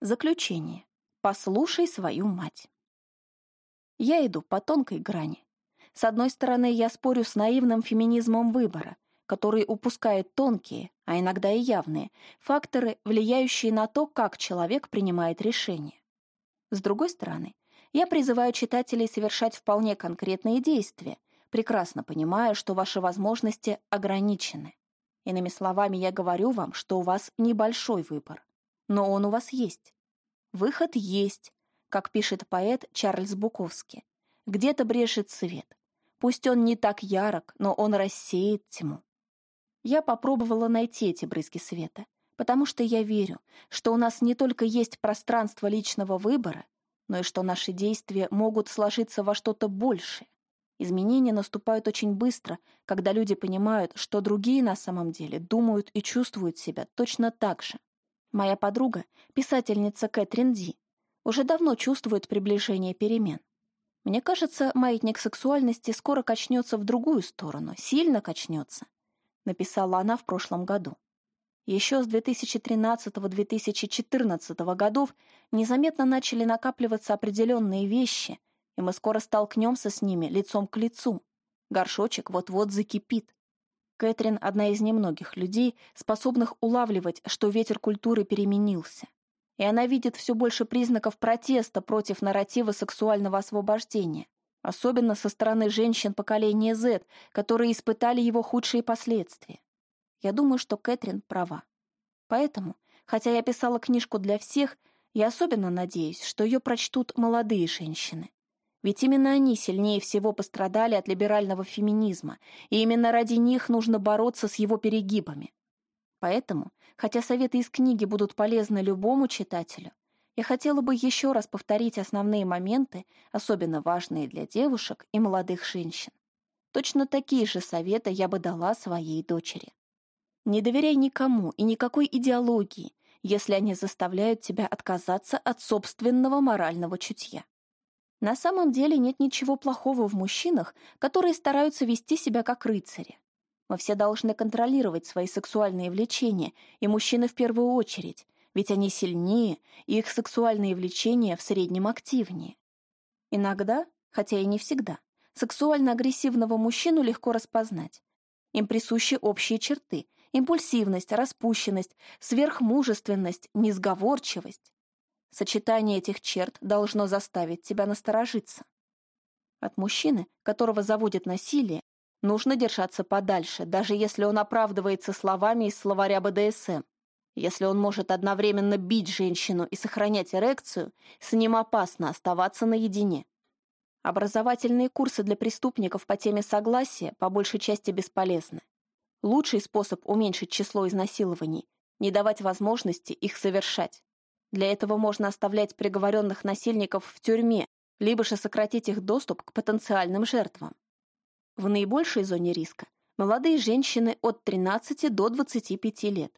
Заключение. Послушай свою мать. Я иду по тонкой грани. С одной стороны, я спорю с наивным феминизмом выбора, который упускает тонкие, а иногда и явные, факторы, влияющие на то, как человек принимает решения. С другой стороны, я призываю читателей совершать вполне конкретные действия, прекрасно понимая, что ваши возможности ограничены. Иными словами, я говорю вам, что у вас небольшой выбор но он у вас есть. Выход есть, как пишет поэт Чарльз Буковский. Где-то брешет свет. Пусть он не так ярок, но он рассеет тьму. Я попробовала найти эти брызги света, потому что я верю, что у нас не только есть пространство личного выбора, но и что наши действия могут сложиться во что-то большее. Изменения наступают очень быстро, когда люди понимают, что другие на самом деле думают и чувствуют себя точно так же. Моя подруга, писательница Кэтрин Ди, уже давно чувствует приближение перемен. Мне кажется, маятник сексуальности скоро качнется в другую сторону, сильно качнется, написала она в прошлом году. Еще с 2013-2014 годов незаметно начали накапливаться определенные вещи, и мы скоро столкнемся с ними лицом к лицу. Горшочек вот-вот закипит. Кэтрин — одна из немногих людей, способных улавливать, что ветер культуры переменился. И она видит все больше признаков протеста против нарратива сексуального освобождения, особенно со стороны женщин поколения Z, которые испытали его худшие последствия. Я думаю, что Кэтрин права. Поэтому, хотя я писала книжку для всех, я особенно надеюсь, что ее прочтут молодые женщины. Ведь именно они сильнее всего пострадали от либерального феминизма, и именно ради них нужно бороться с его перегибами. Поэтому, хотя советы из книги будут полезны любому читателю, я хотела бы еще раз повторить основные моменты, особенно важные для девушек и молодых женщин. Точно такие же советы я бы дала своей дочери. Не доверяй никому и никакой идеологии, если они заставляют тебя отказаться от собственного морального чутья. На самом деле нет ничего плохого в мужчинах, которые стараются вести себя как рыцари. Мы все должны контролировать свои сексуальные влечения, и мужчины в первую очередь, ведь они сильнее, и их сексуальные влечения в среднем активнее. Иногда, хотя и не всегда, сексуально-агрессивного мужчину легко распознать. Им присущи общие черты — импульсивность, распущенность, сверхмужественность, несговорчивость. Сочетание этих черт должно заставить тебя насторожиться. От мужчины, которого заводит насилие, нужно держаться подальше, даже если он оправдывается словами из словаря БДСМ. Если он может одновременно бить женщину и сохранять эрекцию, с ним опасно оставаться наедине. Образовательные курсы для преступников по теме согласия по большей части бесполезны. Лучший способ уменьшить число изнасилований – не давать возможности их совершать. Для этого можно оставлять приговоренных насильников в тюрьме, либо же сократить их доступ к потенциальным жертвам. В наибольшей зоне риска молодые женщины от 13 до 25 лет.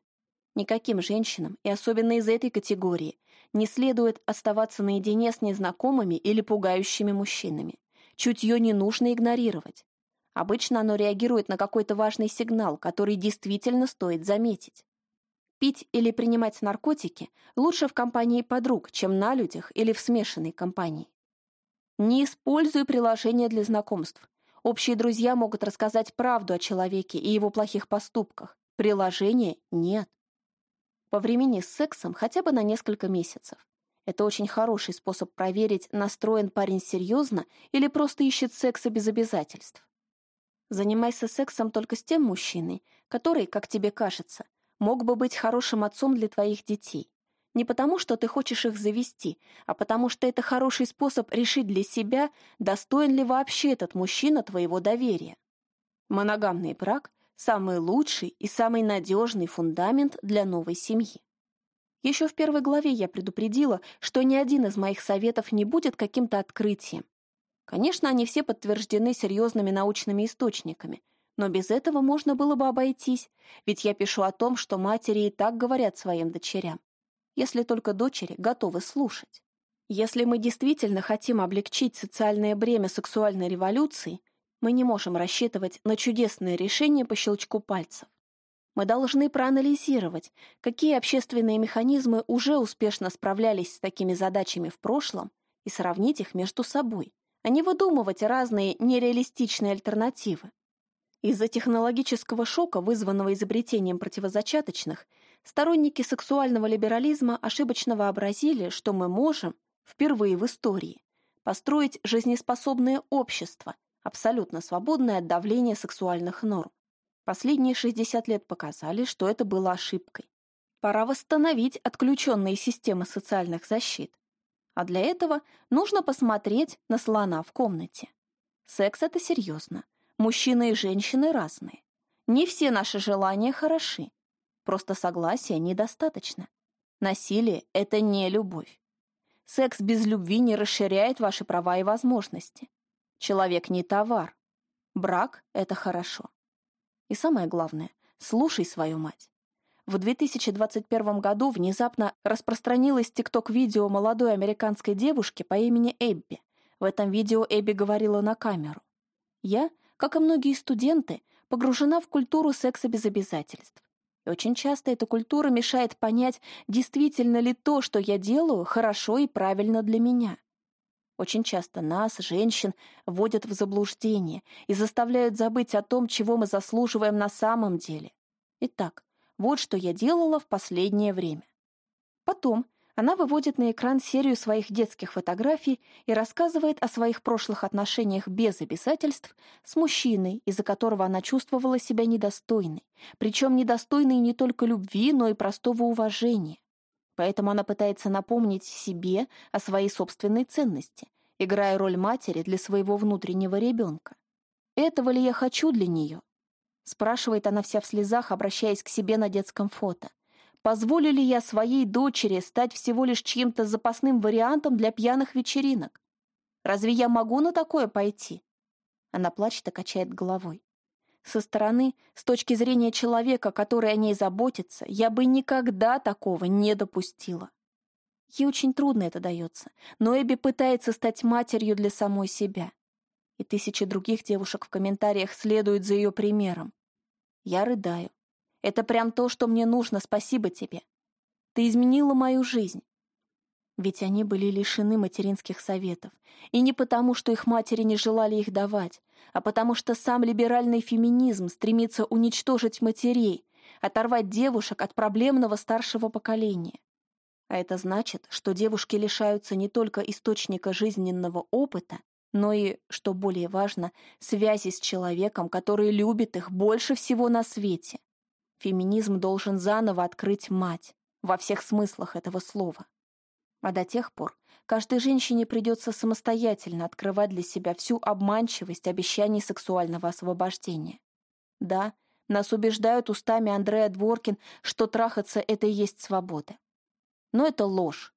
Никаким женщинам, и особенно из этой категории, не следует оставаться наедине с незнакомыми или пугающими мужчинами. Чутье не нужно игнорировать. Обычно оно реагирует на какой-то важный сигнал, который действительно стоит заметить. Пить или принимать наркотики лучше в компании подруг, чем на людях или в смешанной компании. Не используй приложения для знакомств. Общие друзья могут рассказать правду о человеке и его плохих поступках. Приложения нет. Повремени с сексом хотя бы на несколько месяцев. Это очень хороший способ проверить, настроен парень серьезно или просто ищет секса без обязательств. Занимайся сексом только с тем мужчиной, который, как тебе кажется, мог бы быть хорошим отцом для твоих детей. Не потому, что ты хочешь их завести, а потому что это хороший способ решить для себя, достоин ли вообще этот мужчина твоего доверия. Моногамный брак – самый лучший и самый надежный фундамент для новой семьи. Еще в первой главе я предупредила, что ни один из моих советов не будет каким-то открытием. Конечно, они все подтверждены серьезными научными источниками, но без этого можно было бы обойтись, ведь я пишу о том, что матери и так говорят своим дочерям, если только дочери готовы слушать. Если мы действительно хотим облегчить социальное бремя сексуальной революции, мы не можем рассчитывать на чудесное решение по щелчку пальцев. Мы должны проанализировать, какие общественные механизмы уже успешно справлялись с такими задачами в прошлом и сравнить их между собой, а не выдумывать разные нереалистичные альтернативы. Из-за технологического шока, вызванного изобретением противозачаточных, сторонники сексуального либерализма ошибочно вообразили, что мы можем, впервые в истории, построить жизнеспособное общество, абсолютно свободное от давления сексуальных норм. Последние 60 лет показали, что это было ошибкой. Пора восстановить отключенные системы социальных защит. А для этого нужно посмотреть на слона в комнате. Секс — это серьезно. Мужчины и женщины разные. Не все наши желания хороши. Просто согласия недостаточно. Насилие — это не любовь. Секс без любви не расширяет ваши права и возможности. Человек не товар. Брак — это хорошо. И самое главное, слушай свою мать. В 2021 году внезапно распространилось тикток-видео молодой американской девушки по имени Эбби. В этом видео Эбби говорила на камеру. «Я как и многие студенты, погружена в культуру секса без обязательств. И очень часто эта культура мешает понять, действительно ли то, что я делаю, хорошо и правильно для меня. Очень часто нас, женщин, вводят в заблуждение и заставляют забыть о том, чего мы заслуживаем на самом деле. Итак, вот что я делала в последнее время. Потом она выводит на экран серию своих детских фотографий и рассказывает о своих прошлых отношениях без обязательств с мужчиной, из-за которого она чувствовала себя недостойной, причем недостойной не только любви, но и простого уважения. Поэтому она пытается напомнить себе о своей собственной ценности, играя роль матери для своего внутреннего ребенка. «Этого ли я хочу для нее?» спрашивает она вся в слезах, обращаясь к себе на детском фото. Позволю ли я своей дочери стать всего лишь чьим-то запасным вариантом для пьяных вечеринок? Разве я могу на такое пойти? Она плачет и качает головой. Со стороны, с точки зрения человека, который о ней заботится, я бы никогда такого не допустила. Ей очень трудно это дается, но Эбби пытается стать матерью для самой себя. И тысячи других девушек в комментариях следуют за ее примером. Я рыдаю. Это прям то, что мне нужно, спасибо тебе. Ты изменила мою жизнь. Ведь они были лишены материнских советов. И не потому, что их матери не желали их давать, а потому что сам либеральный феминизм стремится уничтожить матерей, оторвать девушек от проблемного старшего поколения. А это значит, что девушки лишаются не только источника жизненного опыта, но и, что более важно, связи с человеком, который любит их больше всего на свете. Феминизм должен заново открыть мать, во всех смыслах этого слова. А до тех пор каждой женщине придется самостоятельно открывать для себя всю обманчивость обещаний сексуального освобождения. Да, нас убеждают устами Андрея Дворкин, что трахаться — это и есть свобода. Но это ложь,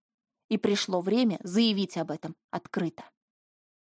и пришло время заявить об этом открыто.